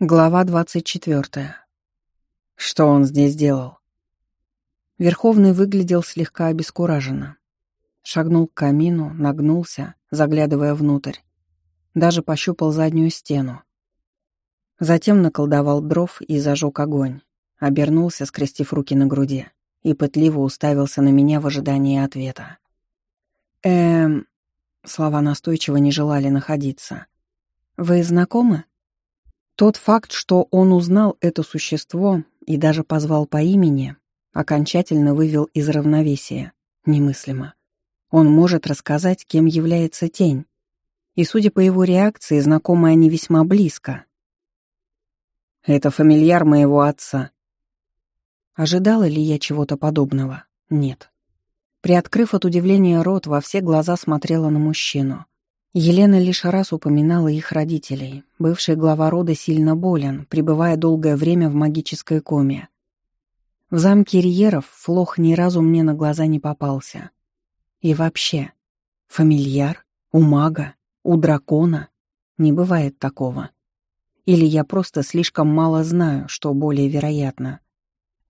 Глава 24. Что он здесь делал? Верховный выглядел слегка обескураженно. Шагнул к камину, нагнулся, заглядывая внутрь. Даже пощупал заднюю стену. Затем наколдовал дров и зажег огонь. Обернулся, скрестив руки на груди, и пытливо уставился на меня в ожидании ответа. «Эм...» Слова настойчиво не желали находиться. «Вы знакомы?» Тот факт, что он узнал это существо и даже позвал по имени, окончательно вывел из равновесия. Немыслимо. Он может рассказать, кем является тень. И, судя по его реакции, знакомы они весьма близко. «Это фамильяр моего отца». Ожидала ли я чего-то подобного? Нет. Приоткрыв от удивления рот, во все глаза смотрела на мужчину. Елена лишь раз упоминала их родителей. Бывший глава рода сильно болен, пребывая долгое время в магической коме. В замке Риеров Флох ни разу мне на глаза не попался. И вообще, фамильяр, у мага, у дракона — не бывает такого. Или я просто слишком мало знаю, что более вероятно.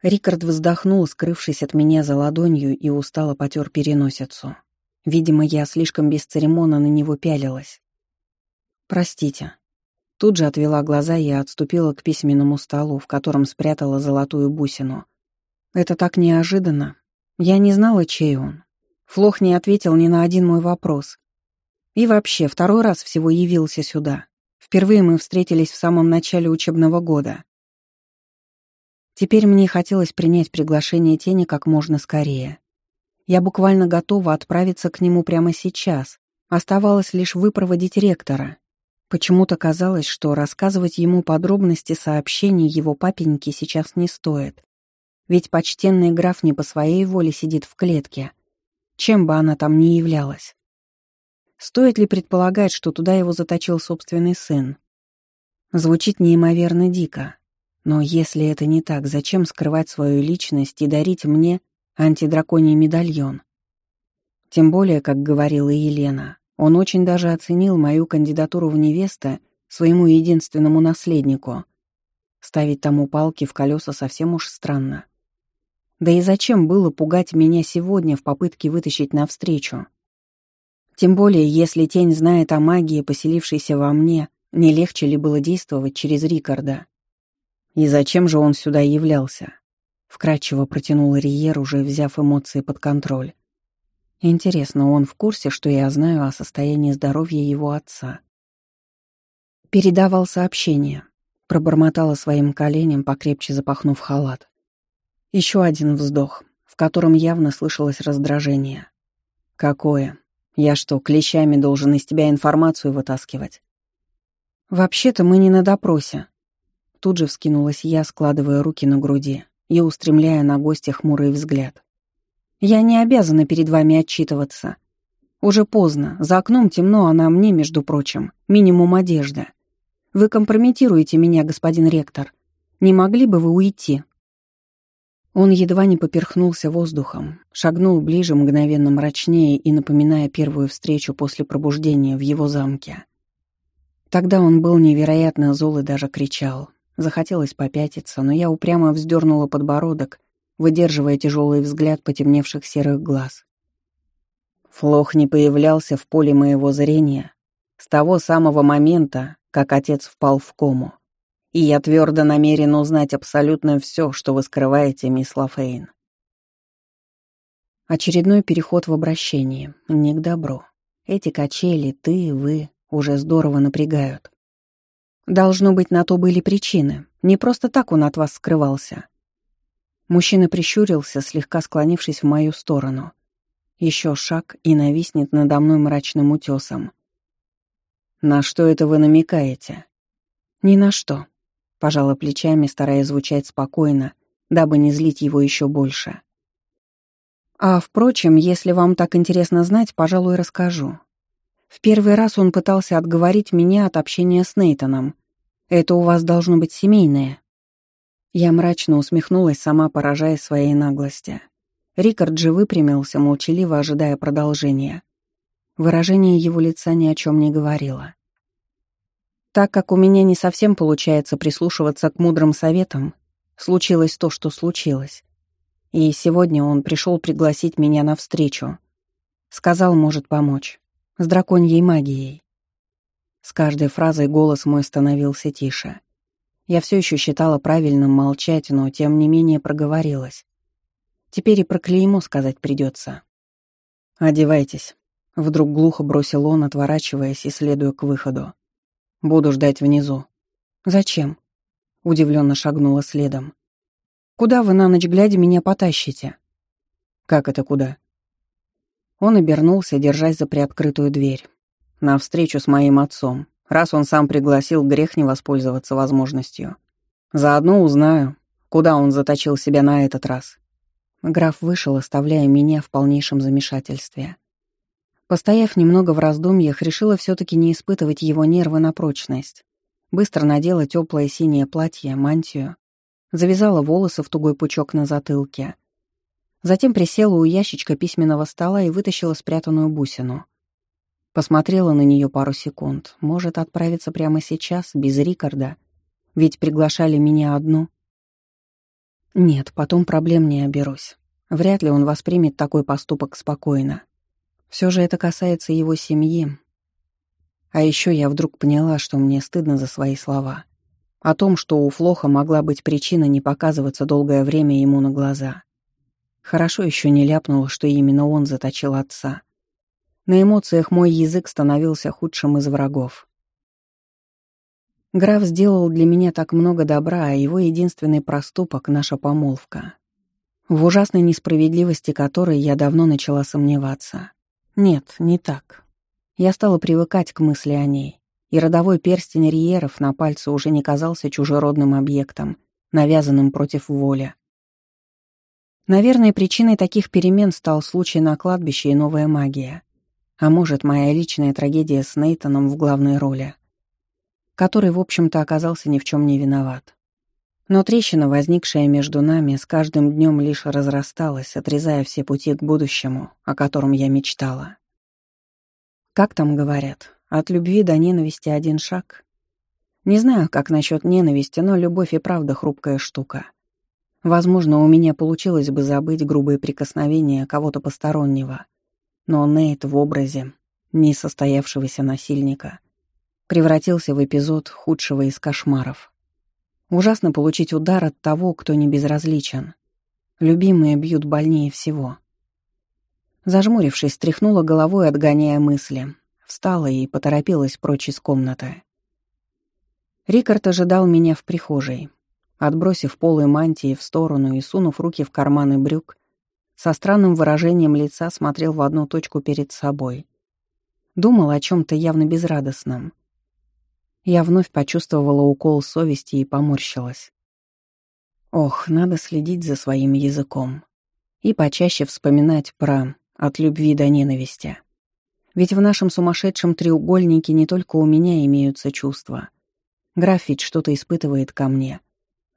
Рикард вздохнул, скрывшись от меня за ладонью, и устало потер переносицу. Видимо, я слишком бесцеремонно на него пялилась. «Простите». Тут же отвела глаза и отступила к письменному столу, в котором спрятала золотую бусину. «Это так неожиданно. Я не знала, чей он. Флох не ответил ни на один мой вопрос. И вообще, второй раз всего явился сюда. Впервые мы встретились в самом начале учебного года. Теперь мне хотелось принять приглашение тени как можно скорее. Я буквально готова отправиться к нему прямо сейчас. Оставалось лишь выпроводить ректора. Почему-то казалось, что рассказывать ему подробности сообщений его папеньки сейчас не стоит. Ведь почтенный граф не по своей воле сидит в клетке. Чем бы она там ни являлась. Стоит ли предполагать, что туда его заточил собственный сын? Звучит неимоверно дико. Но если это не так, зачем скрывать свою личность и дарить мне антидраконий медальон. Тем более, как говорила Елена, он очень даже оценил мою кандидатуру в невесты своему единственному наследнику. Ставить тому палки в колеса совсем уж странно. Да и зачем было пугать меня сегодня в попытке вытащить навстречу? Тем более, если тень знает о магии, поселившейся во мне, не легче ли было действовать через Рикарда? И зачем же он сюда являлся? Вкратчиво протянул Риер, уже взяв эмоции под контроль. Интересно, он в курсе, что я знаю о состоянии здоровья его отца? Передавал сообщение. Пробормотала своим коленям, покрепче запахнув халат. Еще один вздох, в котором явно слышалось раздражение. «Какое? Я что, клещами должен из тебя информацию вытаскивать?» «Вообще-то мы не на допросе». Тут же вскинулась я, складывая руки на груди я устремляя на гостя хмурый взгляд. «Я не обязана перед вами отчитываться. Уже поздно, за окном темно, а на мне, между прочим, минимум одежда. Вы компрометируете меня, господин ректор. Не могли бы вы уйти?» Он едва не поперхнулся воздухом, шагнул ближе, мгновенно мрачнее и напоминая первую встречу после пробуждения в его замке. Тогда он был невероятно зол и даже кричал, Захотелось попятиться, но я упрямо вздернула подбородок, выдерживая тяжелый взгляд потемневших серых глаз. Флох не появлялся в поле моего зрения с того самого момента, как отец впал в кому. И я твердо намерен узнать абсолютно все, что вы скрываете, мисс Лафейн. Очередной переход в обращение. Не к добру. Эти качели, ты, и вы, уже здорово напрягают. Должно быть, на то были причины. Не просто так он от вас скрывался. Мужчина прищурился, слегка склонившись в мою сторону. Еще шаг и нависнет надо мной мрачным утесом. «На что это вы намекаете?» «Ни на что», — пожала плечами, стараясь звучать спокойно, дабы не злить его еще больше. «А, впрочем, если вам так интересно знать, пожалуй, расскажу. В первый раз он пытался отговорить меня от общения с Нейтоном. «Это у вас должно быть семейное». Я мрачно усмехнулась, сама поражая своей наглости. Рикард же выпрямился, молчаливо ожидая продолжения. Выражение его лица ни о чем не говорило. Так как у меня не совсем получается прислушиваться к мудрым советам, случилось то, что случилось. И сегодня он пришел пригласить меня на встречу. Сказал, может помочь с драконьей магией. С каждой фразой голос мой становился тише. Я все еще считала правильным молчать, но тем не менее проговорилась. Теперь и про клеймо сказать придется. «Одевайтесь», — вдруг глухо бросил он, отворачиваясь и следуя к выходу. «Буду ждать внизу». «Зачем?» — удивленно шагнула следом. «Куда вы на ночь глядя меня потащите?» «Как это куда?» Он обернулся, держась за приоткрытую дверь. На встречу с моим отцом, раз он сам пригласил, грех не воспользоваться возможностью. Заодно узнаю, куда он заточил себя на этот раз. Граф вышел, оставляя меня в полнейшем замешательстве. Постояв немного в раздумьях, решила все-таки не испытывать его нервы на прочность. Быстро надела теплое синее платье, мантию, завязала волосы в тугой пучок на затылке Затем присела у ящичка письменного стола и вытащила спрятанную бусину. Посмотрела на нее пару секунд. Может, отправиться прямо сейчас, без Рикарда? Ведь приглашали меня одну. Нет, потом проблем не оберусь. Вряд ли он воспримет такой поступок спокойно. Все же это касается его семьи. А еще я вдруг поняла, что мне стыдно за свои слова. О том, что у Флоха могла быть причина не показываться долгое время ему на глаза. Хорошо еще не ляпнула, что именно он заточил отца. На эмоциях мой язык становился худшим из врагов. Граф сделал для меня так много добра, а его единственный проступок — наша помолвка. В ужасной несправедливости которой я давно начала сомневаться. Нет, не так. Я стала привыкать к мысли о ней, и родовой перстень Риеров на пальце уже не казался чужеродным объектом, навязанным против воли. Наверное, причиной таких перемен стал случай на кладбище и новая магия. А может, моя личная трагедия с Нейтаном в главной роли, который, в общем-то, оказался ни в чем не виноват. Но трещина, возникшая между нами, с каждым днем лишь разрасталась, отрезая все пути к будущему, о котором я мечтала. Как там говорят, от любви до ненависти один шаг. Не знаю, как насчет ненависти, но любовь и правда хрупкая штука — Возможно, у меня получилось бы забыть грубые прикосновения кого-то постороннего, но Нейт в образе несостоявшегося насильника превратился в эпизод худшего из кошмаров. Ужасно получить удар от того, кто не безразличен. Любимые бьют больнее всего. Зажмурившись, стряхнула головой, отгоняя мысли, встала и поторопилась прочь из комнаты. Рикард ожидал меня в прихожей. Отбросив полы мантии в сторону и сунув руки в карманы брюк, со странным выражением лица смотрел в одну точку перед собой. Думал о чем-то явно безрадостном. Я вновь почувствовала укол совести и поморщилась. Ох, надо следить за своим языком. И почаще вспоминать про «от любви до ненависти». Ведь в нашем сумасшедшем треугольнике не только у меня имеются чувства. Граф что-то испытывает ко мне —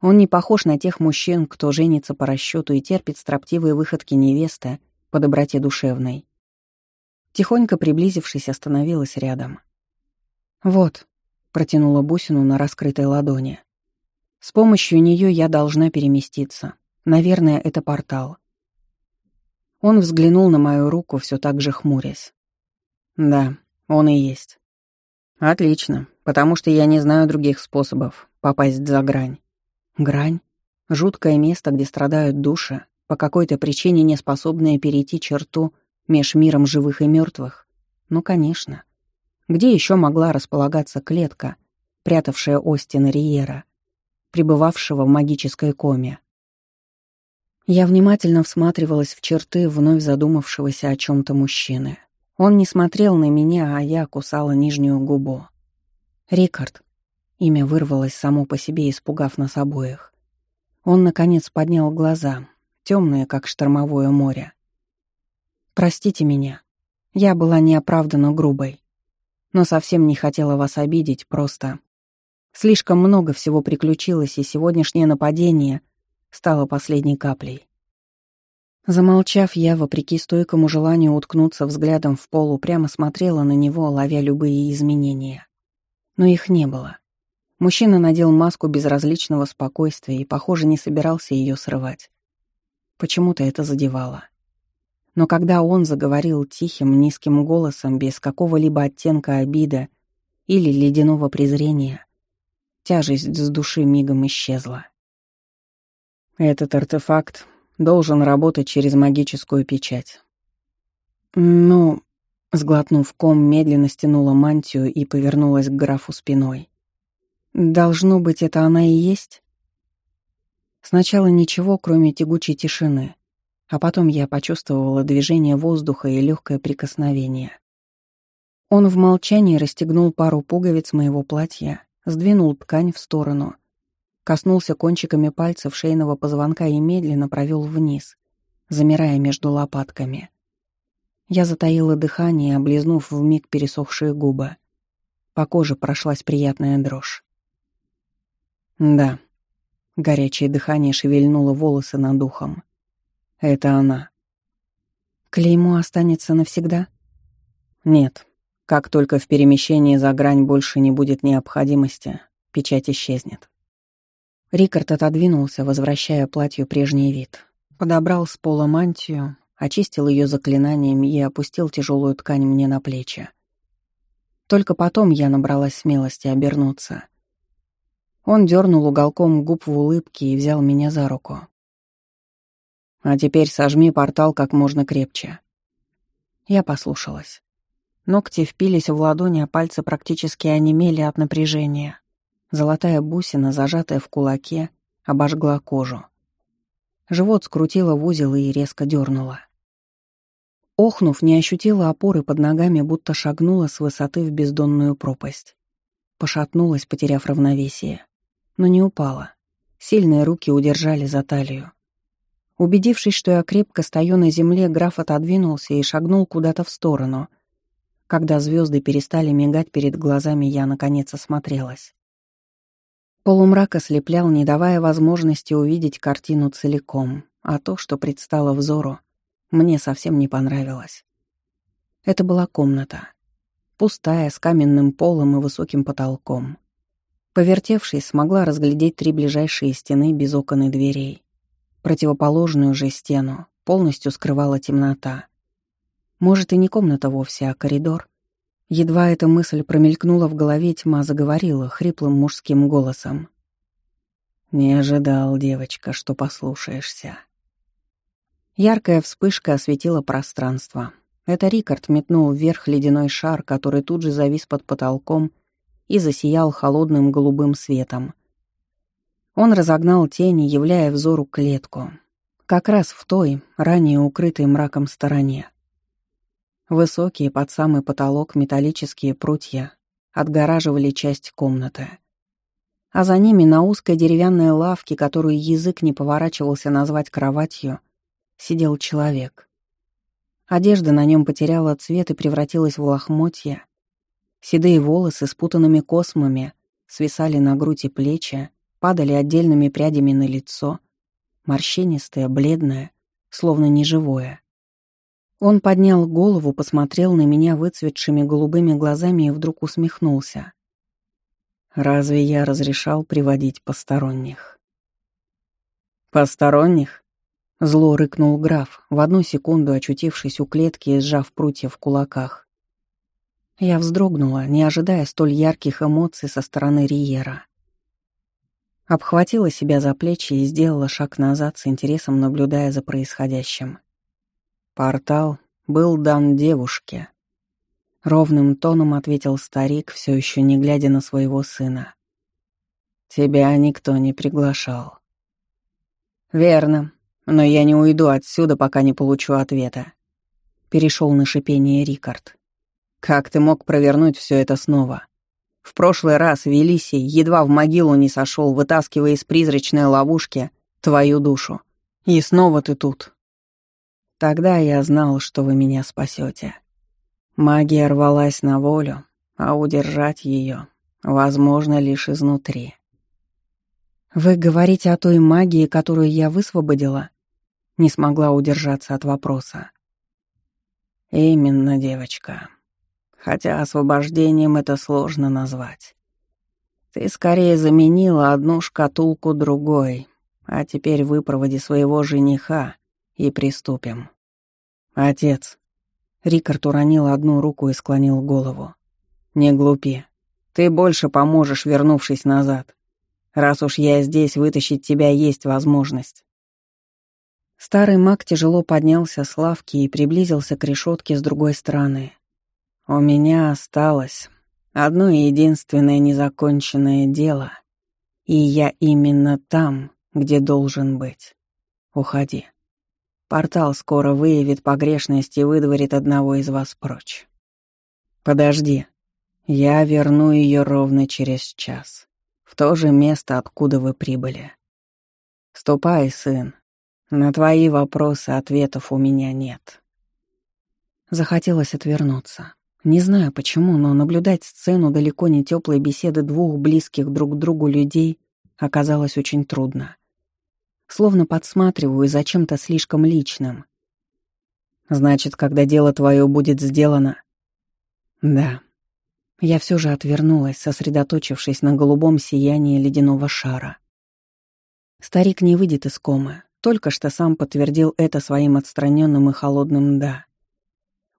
он не похож на тех мужчин, кто женится по расчету и терпит строптивые выходки невесты по доброте душевной. Тихонько приблизившись, остановилась рядом. «Вот», — протянула бусину на раскрытой ладони. «С помощью нее я должна переместиться. Наверное, это портал». Он взглянул на мою руку, все так же хмурясь. «Да, он и есть». «Отлично, потому что я не знаю других способов попасть за грань. Грань — жуткое место, где страдают души, по какой-то причине не способные перейти черту меж миром живых и мертвых. Ну, конечно. Где еще могла располагаться клетка, прятавшая Остина Риера, пребывавшего в магической коме? Я внимательно всматривалась в черты вновь задумавшегося о чем-то мужчины. Он не смотрел на меня, а я кусала нижнюю губу. «Рикард, Имя вырвалось само по себе, испугав нас обоих. Он, наконец, поднял глаза, темные, как штормовое море. «Простите меня. Я была неоправданно грубой. Но совсем не хотела вас обидеть, просто... Слишком много всего приключилось, и сегодняшнее нападение стало последней каплей». Замолчав, я, вопреки стойкому желанию уткнуться взглядом в пол, прямо смотрела на него, ловя любые изменения. Но их не было. Мужчина надел маску безразличного спокойствия и, похоже, не собирался ее срывать. Почему-то это задевало. Но когда он заговорил тихим, низким голосом, без какого-либо оттенка обида или ледяного презрения, тяжесть с души мигом исчезла. «Этот артефакт должен работать через магическую печать». «Ну...» — сглотнув ком, медленно стянула мантию и повернулась к графу спиной. Должно быть, это она и есть? Сначала ничего, кроме тягучей тишины, а потом я почувствовала движение воздуха и легкое прикосновение. Он в молчании расстегнул пару пуговиц моего платья, сдвинул ткань в сторону, коснулся кончиками пальцев шейного позвонка и медленно провел вниз, замирая между лопатками. Я затаила дыхание, облизнув вмиг пересохшие губы. По коже прошлась приятная дрожь. Да. Горячее дыхание шевельнуло волосы над духом. Это она. Клеймо останется навсегда? Нет. Как только в перемещении за грань больше не будет необходимости, печать исчезнет. Рикард отодвинулся, возвращая платью прежний вид. Подобрал с пола мантию, очистил ее заклинанием и опустил тяжелую ткань мне на плечи. Только потом я набралась смелости обернуться — он дернул уголком губ в улыбке и взял меня за руку. «А теперь сожми портал как можно крепче». Я послушалась. Ногти впились в ладони, а пальцы практически онемели от напряжения. Золотая бусина, зажатая в кулаке, обожгла кожу. Живот скрутила в узел и резко дернула. Охнув, не ощутила опоры под ногами, будто шагнула с высоты в бездонную пропасть. Пошатнулась, потеряв равновесие но не упала. Сильные руки удержали за талию. Убедившись, что я крепко стою на земле, граф отодвинулся и шагнул куда-то в сторону. Когда звезды перестали мигать перед глазами, я, наконец, осмотрелась. Полумрак ослеплял, не давая возможности увидеть картину целиком, а то, что предстало взору, мне совсем не понравилось. Это была комната. Пустая, с каменным полом и высоким потолком — Повертевшись, смогла разглядеть три ближайшие стены без окон и дверей. Противоположную же стену полностью скрывала темнота. Может, и не комната вовсе, а коридор. Едва эта мысль промелькнула в голове, тьма заговорила хриплым мужским голосом. «Не ожидал, девочка, что послушаешься». Яркая вспышка осветила пространство. Это Рикард метнул вверх ледяной шар, который тут же завис под потолком и засиял холодным голубым светом. Он разогнал тени, являя взору клетку, как раз в той, ранее укрытой мраком стороне. Высокие под самый потолок металлические прутья отгораживали часть комнаты. А за ними на узкой деревянной лавке, которую язык не поворачивался назвать кроватью, сидел человек. Одежда на нем потеряла цвет и превратилась в лохмотья, Седые волосы с путанными космами свисали на грудь и плечи, падали отдельными прядями на лицо, морщинистое, бледное, словно неживое. Он поднял голову, посмотрел на меня выцветшими голубыми глазами и вдруг усмехнулся. «Разве я разрешал приводить посторонних?» «Посторонних?» — зло рыкнул граф, в одну секунду очутившись у клетки и сжав прутья в кулаках. Я вздрогнула, не ожидая столь ярких эмоций со стороны Риера. Обхватила себя за плечи и сделала шаг назад с интересом, наблюдая за происходящим. Портал был дан девушке. Ровным тоном ответил старик, все еще не глядя на своего сына. «Тебя никто не приглашал». «Верно, но я не уйду отсюда, пока не получу ответа», — перешел на шипение Рикард. Как ты мог провернуть все это снова? В прошлый раз Велисий едва в могилу не сошел, вытаскивая из призрачной ловушки твою душу. И снова ты тут. Тогда я знал, что вы меня спасете. Магия рвалась на волю, а удержать ее возможно лишь изнутри. «Вы говорите о той магии, которую я высвободила?» Не смогла удержаться от вопроса. «Именно, девочка», хотя освобождением это сложно назвать. Ты скорее заменила одну шкатулку другой, а теперь выпроводи своего жениха и приступим. Отец. Рикард уронил одну руку и склонил голову. Не глупи. Ты больше поможешь, вернувшись назад. Раз уж я здесь, вытащить тебя есть возможность. Старый маг тяжело поднялся с лавки и приблизился к решетке с другой стороны, у меня осталось одно единственное незаконченное дело, и я именно там, где должен быть. Уходи. Портал скоро выявит погрешность и выдворит одного из вас прочь. Подожди. Я верну ее ровно через час, в то же место, откуда вы прибыли. Ступай, сын. На твои вопросы ответов у меня нет. Захотелось отвернуться. Не знаю почему, но наблюдать сцену далеко не теплой беседы двух близких друг к другу людей оказалось очень трудно. Словно подсматриваю за чем-то слишком личным. «Значит, когда дело твое будет сделано?» «Да». Я все же отвернулась, сосредоточившись на голубом сиянии ледяного шара. Старик не выйдет из комы, только что сам подтвердил это своим отстраненным и холодным «да».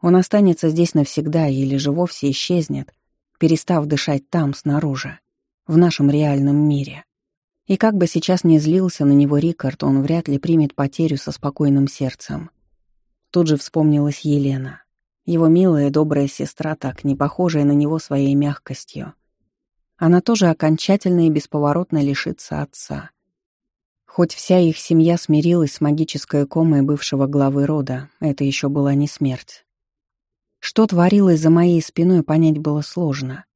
Он останется здесь навсегда или же вовсе исчезнет, перестав дышать там, снаружи, в нашем реальном мире. И как бы сейчас ни злился на него Рикард, он вряд ли примет потерю со спокойным сердцем. Тут же вспомнилась Елена. Его милая, добрая сестра, так не похожая на него своей мягкостью. Она тоже окончательно и бесповоротно лишится отца. Хоть вся их семья смирилась с магической комой бывшего главы рода, это еще была не смерть. Что творилось за моей спиной, понять было сложно.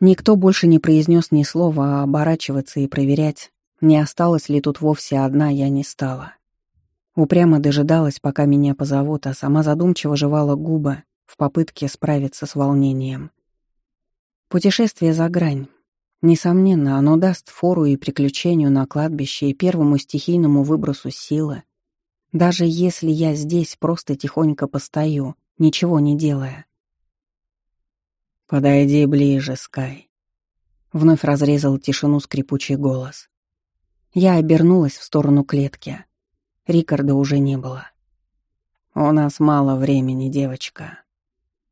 Никто больше не произнес ни слова, а оборачиваться и проверять, не осталась ли тут вовсе одна, я не стала. Упрямо дожидалась, пока меня позовут, а сама задумчиво жевала губы в попытке справиться с волнением. Путешествие за грань. Несомненно, оно даст фору и приключению на кладбище и первому стихийному выбросу силы. Даже если я здесь просто тихонько постою — ничего не делая. «Подойди ближе, Скай», — вновь разрезал тишину скрипучий голос. Я обернулась в сторону клетки. Рикарда уже не было. «У нас мало времени, девочка.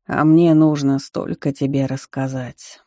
А мне нужно столько тебе рассказать».